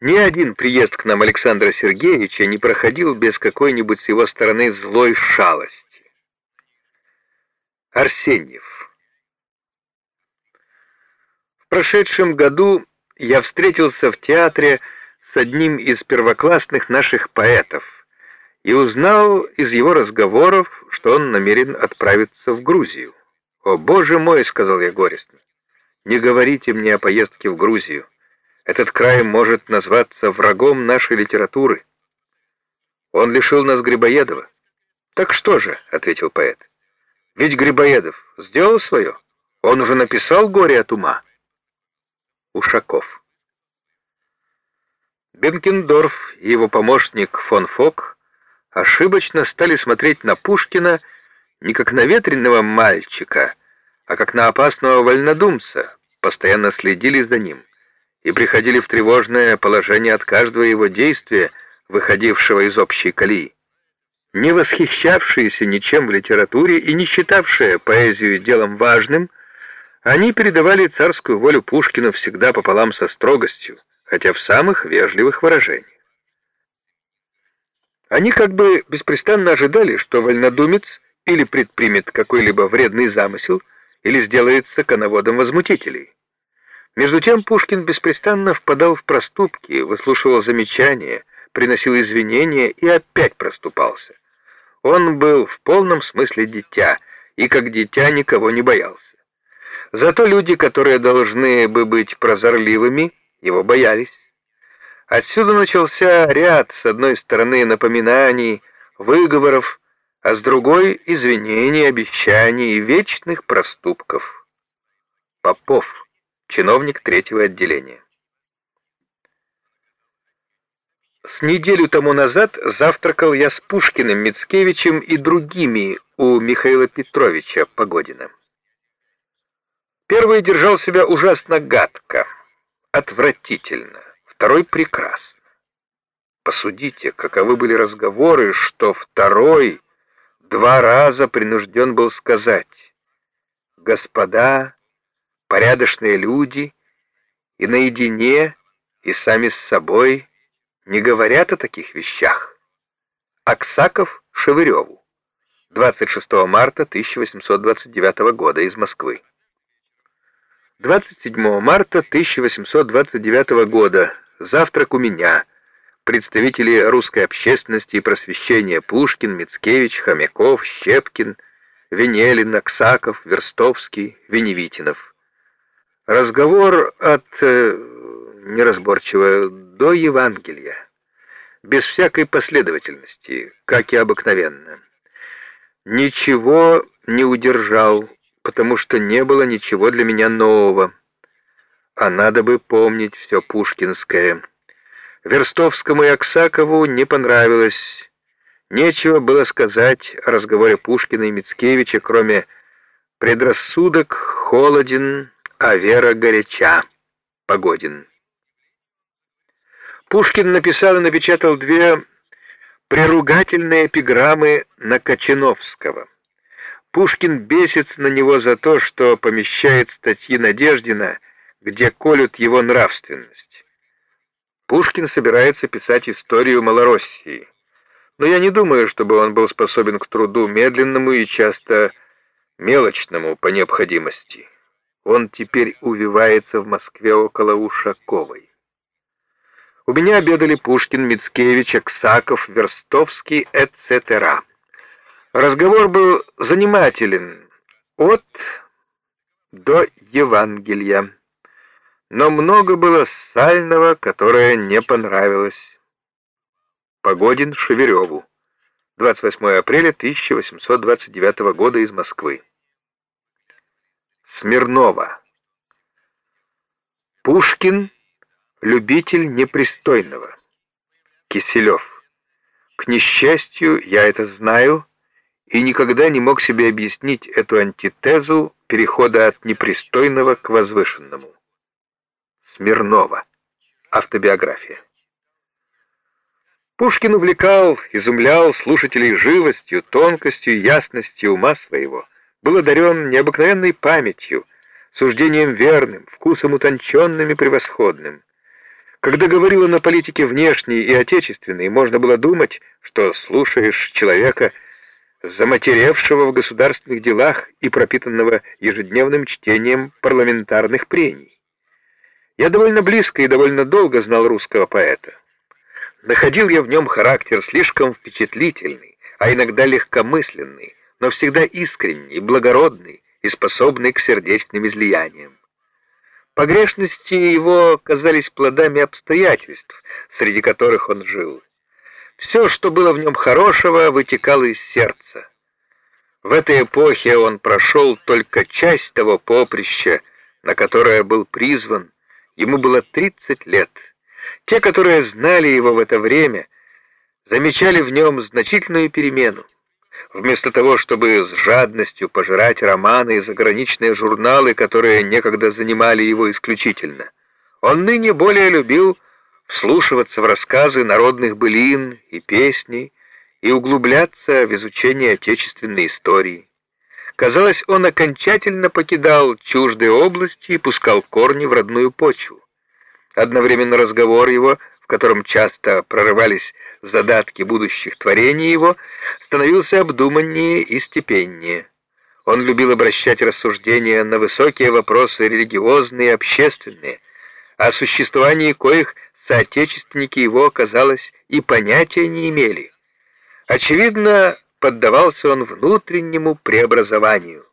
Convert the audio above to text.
Ни один приезд к нам Александра Сергеевича не проходил без какой-нибудь с его стороны злой шалости. Арсеньев В прошедшем году я встретился в театре с одним из первоклассных наших поэтов и узнал из его разговоров, что он намерен отправиться в Грузию. «О, Боже мой!» — сказал я горестно. «Не говорите мне о поездке в Грузию. Этот край может назваться врагом нашей литературы. Он лишил нас Грибоедова. Так что же, — ответил поэт, — ведь Грибоедов сделал свое. Он уже написал «Горе от ума». Ушаков. Бенкендорф и его помощник фон Фок ошибочно стали смотреть на Пушкина не как на ветреного мальчика, а как на опасного вольнодумца, постоянно следили за ним и приходили в тревожное положение от каждого его действия, выходившего из общей колеи. Не восхищавшиеся ничем в литературе и не считавшие поэзию делом важным, они передавали царскую волю Пушкину всегда пополам со строгостью, хотя в самых вежливых выражениях. Они как бы беспрестанно ожидали, что вольнодумец или предпримет какой-либо вредный замысел, или сделается коноводом возмутителей. Между тем Пушкин беспрестанно впадал в проступки, выслушивал замечания, приносил извинения и опять проступался. Он был в полном смысле дитя, и как дитя никого не боялся. Зато люди, которые должны бы быть прозорливыми, его боялись. Отсюда начался ряд, с одной стороны, напоминаний, выговоров, а с другой — извинений, обещаний и вечных проступков. Попов чиновник третьего отделения. С неделю тому назад завтракал я с Пушкиным, Мицкевичем и другими у Михаила Петровича Погодина. Первый держал себя ужасно гадко, отвратительно, второй прекрасно. Посудите, каковы были разговоры, что второй два раза принужден был сказать «Господа, порядочные люди и наедине, и сами с собой не говорят о таких вещах. Аксаков Шевыреву. 26 марта 1829 года из Москвы. 27 марта 1829 года. Завтрак у меня. Представители русской общественности и просвещения Пушкин, Мицкевич, Хомяков, Щепкин, Венелин, Аксаков, Верстовский, Веневитинов. Разговор от э, неразборчиво до Евангелия, без всякой последовательности, как и обыкновенно. Ничего не удержал, потому что не было ничего для меня нового. А надо бы помнить все пушкинское. Верстовскому и Аксакову не понравилось. Нечего было сказать о разговоре Пушкина и Мицкевича, кроме «предрассудок холоден, а вера горяча. Погодин. Пушкин написал и напечатал две приругательные эпиграммы на Кочановского. Пушкин бесится на него за то, что помещает статьи Надеждина, где колют его нравственность. Пушкин собирается писать историю Малороссии, но я не думаю, чтобы он был способен к труду медленному и часто мелочному по необходимости. Он теперь увивается в Москве около Ушаковой. У меня обедали Пушкин, Мицкевич, Аксаков, Верстовский, etc. Разговор был занимателен от до Евангелия, но много было сального, которое не понравилось. Погодин Шевереву, 28 апреля 1829 года из Москвы. Смирнова. Пушкин — любитель непристойного. Киселев. К несчастью, я это знаю и никогда не мог себе объяснить эту антитезу перехода от непристойного к возвышенному. Смирнова. Автобиография. Пушкин увлекал, изумлял слушателей живостью, тонкостью ясностью ума своего — был одарен необыкновенной памятью, суждением верным, вкусом утонченным и превосходным. Когда говорил он о политике внешней и отечественной, можно было думать, что слушаешь человека, заматеревшего в государственных делах и пропитанного ежедневным чтением парламентарных прений. Я довольно близко и довольно долго знал русского поэта. Находил я в нем характер слишком впечатлительный, а иногда легкомысленный, но всегда искренний, благородный и способный к сердечным излияниям. Погрешности его казались плодами обстоятельств, среди которых он жил. Все, что было в нем хорошего, вытекало из сердца. В этой эпохе он прошел только часть того поприща, на которое был призван. Ему было 30 лет. Те, которые знали его в это время, замечали в нем значительную перемену. Вместо того, чтобы с жадностью пожирать романы и заграничные журналы, которые некогда занимали его исключительно, он ныне более любил вслушиваться в рассказы народных былин и песней и углубляться в изучение отечественной истории. Казалось, он окончательно покидал чуждые области и пускал корни в родную почву. Одновременно разговор его, в котором часто прорывались задатки будущих творений его, становился обдуманнее и степеннее. Он любил обращать рассуждения на высокие вопросы религиозные и общественные, о существовании коих соотечественники его, казалось, и понятия не имели. Очевидно, поддавался он внутреннему преобразованию.